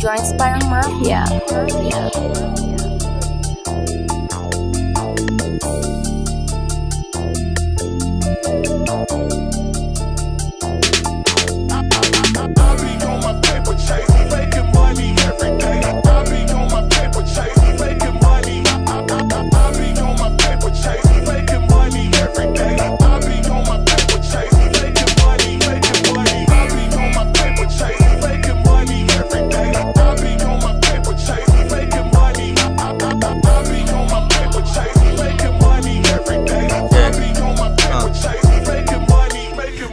join Spiral Mafia. Mafia.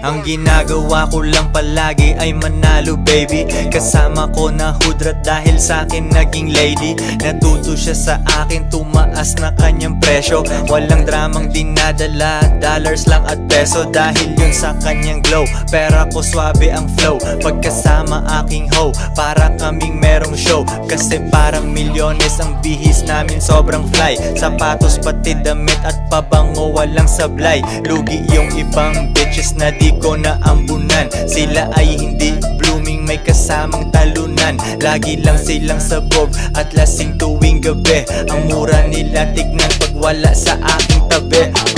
Ang ginagawa ko lang palagi ay manalo baby. Kasama ko na hudrat dahil sa akin naging lady. Natuto siya sa akin tumaas na kanyang presyo. Walang dramang dinadala, dollars lang at peso. Dahil yun sa kanyang glow, pera ko swabe ang flow. Pagkasama aking hoe, para kaming merong show. Kasi parang milyones ang bihis namin. Sobrang fly. Sapatos pati damit at pabango walang sablay. Lugi yung ibang bitches na di ko naambunan. Sila ay hindi blooming may kasamang talunan. Lagi lang silang sabog at lasing tuwing gabi. Ang mura nila tignan pag wala sa aking tabi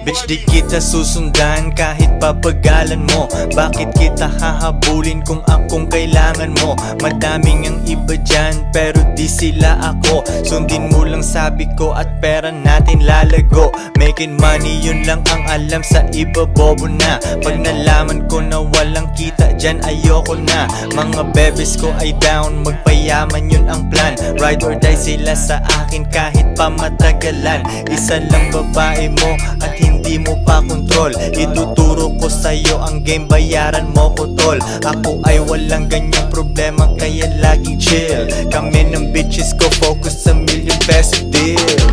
Bitch di kita susundan kahit papagalan mo. Bakit kita hahabulin kung akong kailangan mo? Madaming ang iba dyan pero di sila ako. Sundin mo lang sabi ko at pera natin lalago. Making money yun lang ang alam sa iba bobo na. Pag nalaman ko na walang kita dyan ayoko na. Mga bebes ko ay down magpayaman yun ang plan. Ride or die sila sa akin kahit pa matagalan Isa lang babae mo at hindi mo pa kontrol Ituturo ko sa'yo ang game bayaran mo ko tol. Ako ay walang ganyang problema kaya laging chill. Kami ng bitches ko focus sa million peso deal